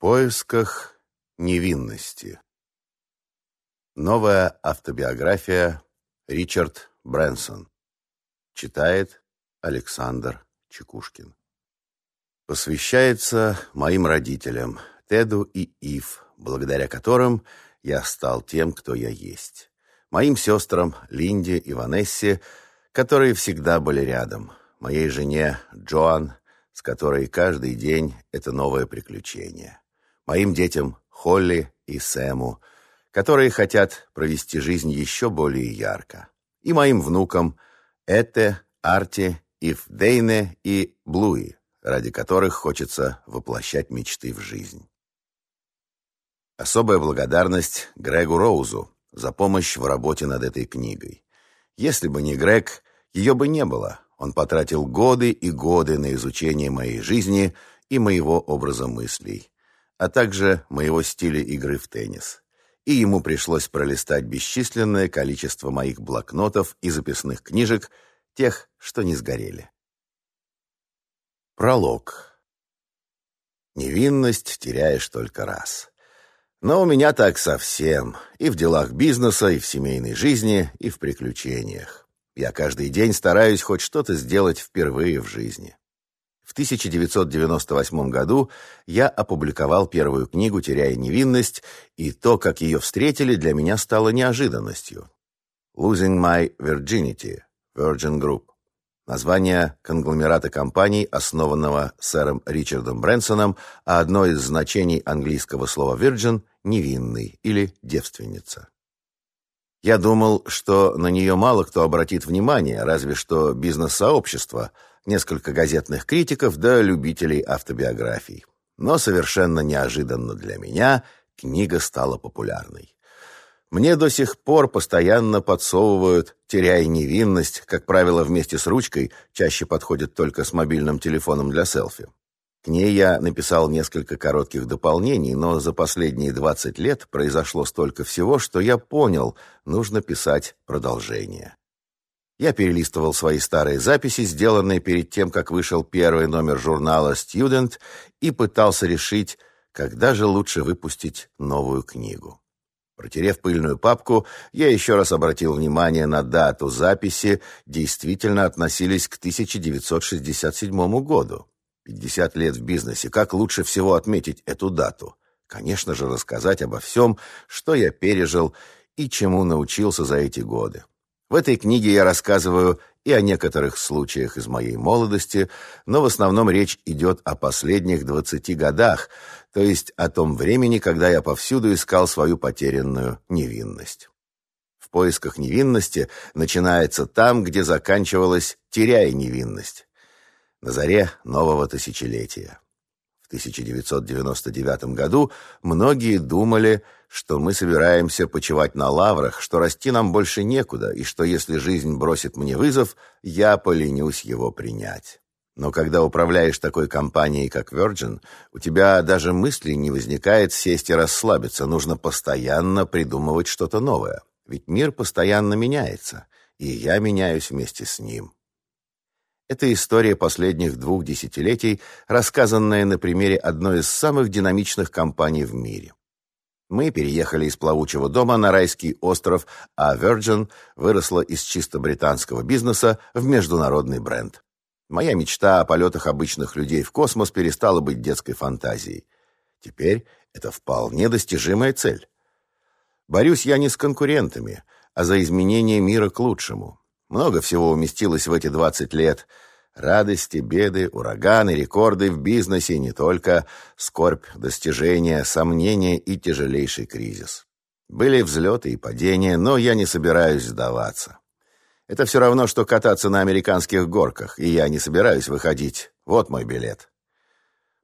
поисках невинности. Новая автобиография Ричард Брэнсон. Читает Александр Чекушкин. Посвящается моим родителям, Теду и Ив, благодаря которым я стал тем, кто я есть. Моим сестрам Линде и Ванессе, которые всегда были рядом. Моей жене Джоан, с которой каждый день это новое приключение моим детям Холли и Сэму, которые хотят провести жизнь еще более ярко, и моим внукам Эте, Арти, Ивдейне и Блуи, ради которых хочется воплощать мечты в жизнь. Особая благодарность Грегу Роузу за помощь в работе над этой книгой. Если бы не Грег, ее бы не было. Он потратил годы и годы на изучение моей жизни и моего образа мыслей а также моего стиля игры в теннис. И ему пришлось пролистать бесчисленное количество моих блокнотов и записных книжек, тех, что не сгорели. Пролог. Невинность теряешь только раз. Но у меня так совсем. И в делах бизнеса, и в семейной жизни, и в приключениях. Я каждый день стараюсь хоть что-то сделать впервые в жизни. В 1998 году я опубликовал первую книгу «Теряя невинность», и то, как ее встретили, для меня стало неожиданностью. «Losing My Virginity» Virgin Group. Название конгломерата компаний, основанного сэром Ричардом Брэнсоном, а одно из значений английского слова «virgin» — «невинный» или «девственница». Я думал, что на нее мало кто обратит внимание, разве что бизнес-сообщество — несколько газетных критиков да любителей автобиографий. Но совершенно неожиданно для меня книга стала популярной. Мне до сих пор постоянно подсовывают «теряй невинность», как правило, вместе с ручкой, чаще подходит только с мобильным телефоном для селфи. К ней я написал несколько коротких дополнений, но за последние 20 лет произошло столько всего, что я понял, нужно писать продолжение. Я перелистывал свои старые записи, сделанные перед тем, как вышел первый номер журнала «Student», и пытался решить, когда же лучше выпустить новую книгу. Протерев пыльную папку, я еще раз обратил внимание на дату записи, действительно относились к 1967 году. 50 лет в бизнесе. Как лучше всего отметить эту дату? Конечно же, рассказать обо всем, что я пережил и чему научился за эти годы. В этой книге я рассказываю и о некоторых случаях из моей молодости, но в основном речь идет о последних 20 годах, то есть о том времени, когда я повсюду искал свою потерянную невинность. В поисках невинности начинается там, где заканчивалась «теряя невинность», на заре нового тысячелетия. 1999 году многие думали, что мы собираемся почивать на лаврах, что расти нам больше некуда, и что если жизнь бросит мне вызов, я поленюсь его принять. Но когда управляешь такой компанией, как Virgin, у тебя даже мысли не возникает сесть и расслабиться, нужно постоянно придумывать что-то новое. Ведь мир постоянно меняется, и я меняюсь вместе с ним. Это история последних двух десятилетий, рассказанная на примере одной из самых динамичных компаний в мире. Мы переехали из плавучего дома на райский остров, а Virgin выросла из чисто британского бизнеса в международный бренд. Моя мечта о полетах обычных людей в космос перестала быть детской фантазией. Теперь это вполне достижимая цель. Борюсь я не с конкурентами, а за изменение мира к лучшему. Много всего уместилось в эти 20 лет. Радости, беды, ураганы, рекорды в бизнесе, не только скорбь, достижения, сомнения и тяжелейший кризис. Были взлеты и падения, но я не собираюсь сдаваться. Это все равно, что кататься на американских горках, и я не собираюсь выходить. Вот мой билет.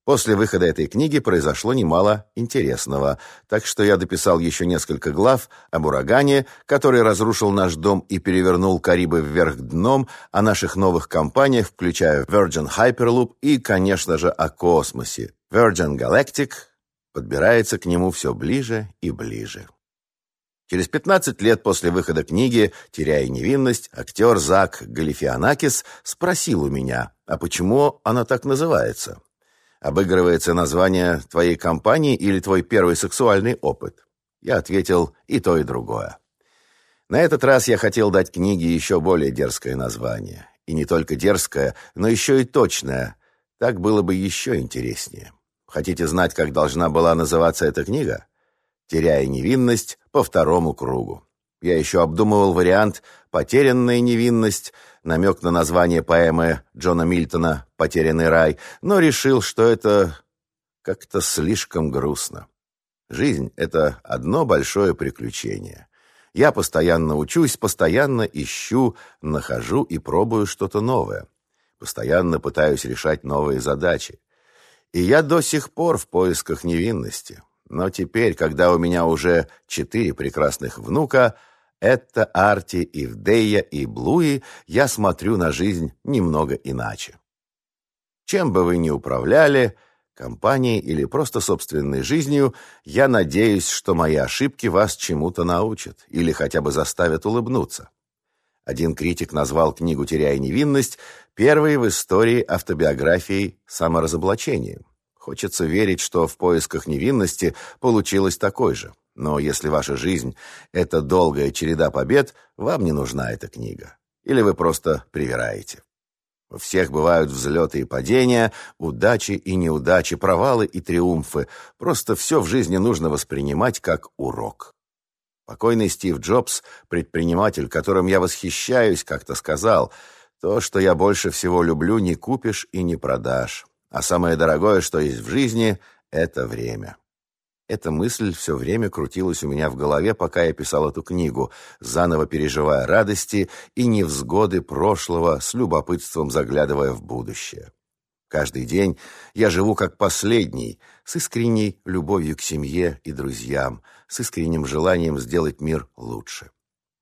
После выхода этой книги произошло немало интересного, так что я дописал еще несколько глав об урагане, который разрушил наш дом и перевернул Карибы вверх дном, о наших новых компаниях, включая Virgin Hyperloop и, конечно же, о космосе. Virgin Galactic подбирается к нему все ближе и ближе. Через 15 лет после выхода книги «Теряя невинность» актер Зак Галифианакис спросил у меня, а почему она так называется? Обыгрывается название твоей компании или твой первый сексуальный опыт? Я ответил и то, и другое. На этот раз я хотел дать книге еще более дерзкое название. И не только дерзкое, но еще и точное. Так было бы еще интереснее. Хотите знать, как должна была называться эта книга? «Теряя невинность по второму кругу». Я еще обдумывал вариант «Потерянная невинность», намек на название поэмы Джона Мильтона «Потерянный рай», но решил, что это как-то слишком грустно. Жизнь — это одно большое приключение. Я постоянно учусь, постоянно ищу, нахожу и пробую что-то новое. Постоянно пытаюсь решать новые задачи. И я до сих пор в поисках невинности. Но теперь, когда у меня уже четыре прекрасных внука, это Арти, Ивдея и Блуи, я смотрю на жизнь немного иначе. Чем бы вы ни управляли, компанией или просто собственной жизнью, я надеюсь, что мои ошибки вас чему-то научат или хотя бы заставят улыбнуться. Один критик назвал книгу «Теряя невинность» первой в истории автобиографией саморазоблачением. Хочется верить, что в поисках невинности получилось такой же. Но если ваша жизнь — это долгая череда побед, вам не нужна эта книга. Или вы просто привираете. У всех бывают взлеты и падения, удачи и неудачи, провалы и триумфы. Просто все в жизни нужно воспринимать как урок. Покойный Стив Джобс, предприниматель, которым я восхищаюсь, как-то сказал, «То, что я больше всего люблю, не купишь и не продашь. А самое дорогое, что есть в жизни, это время». Эта мысль все время крутилась у меня в голове, пока я писал эту книгу, заново переживая радости и невзгоды прошлого, с любопытством заглядывая в будущее. Каждый день я живу как последний, с искренней любовью к семье и друзьям, с искренним желанием сделать мир лучше.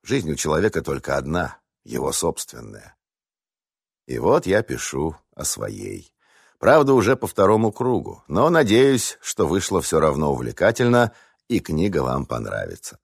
Жизнь у человека только одна, его собственная. И вот я пишу о своей. Правда, уже по второму кругу, но надеюсь, что вышло все равно увлекательно, и книга вам понравится.